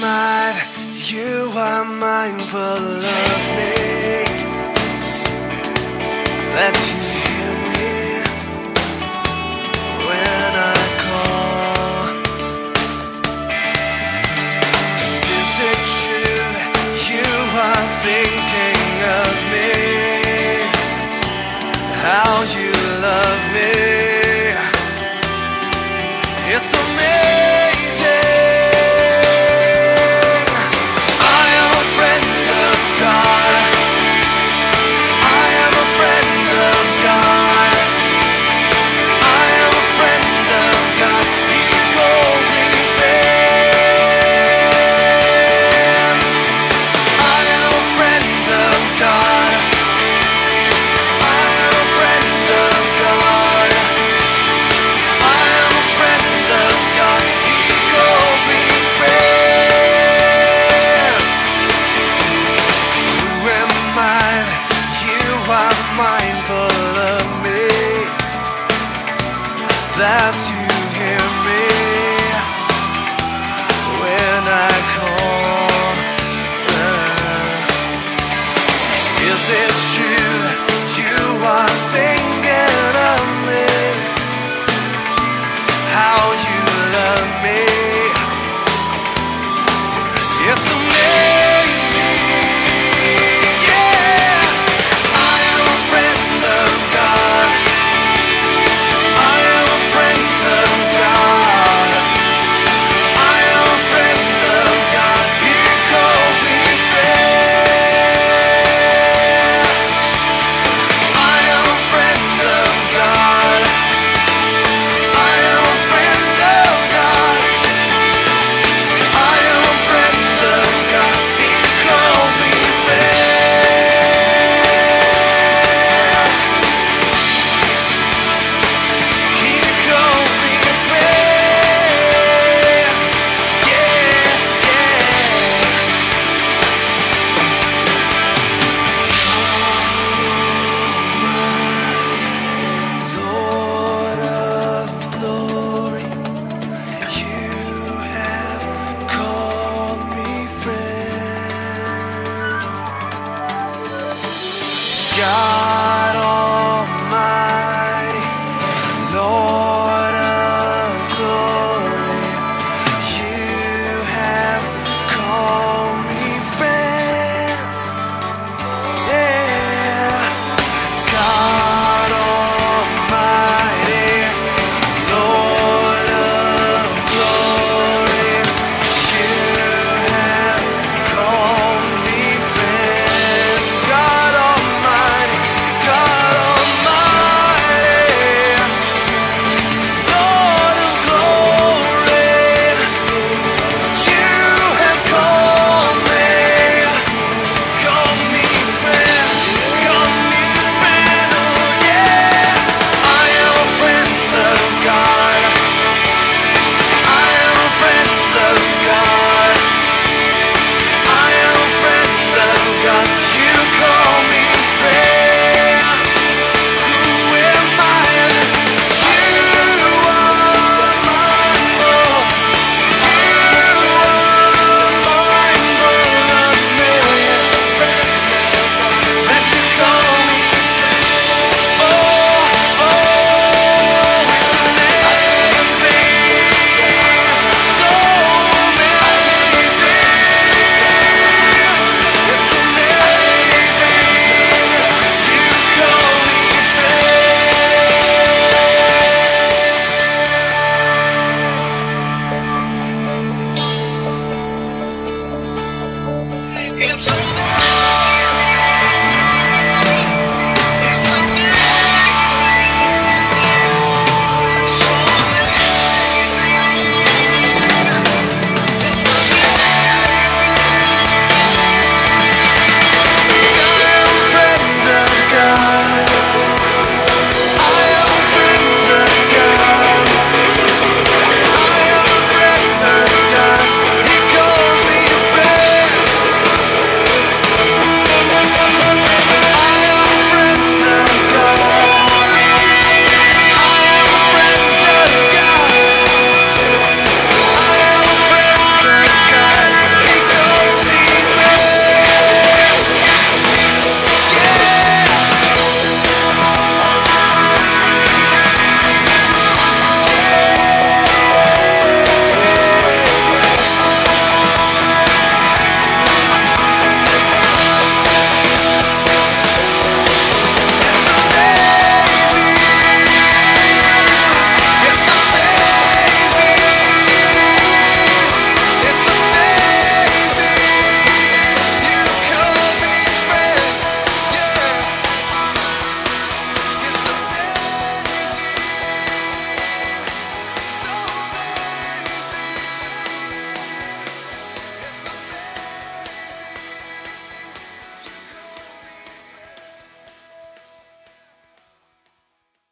mine, you are mindful of me.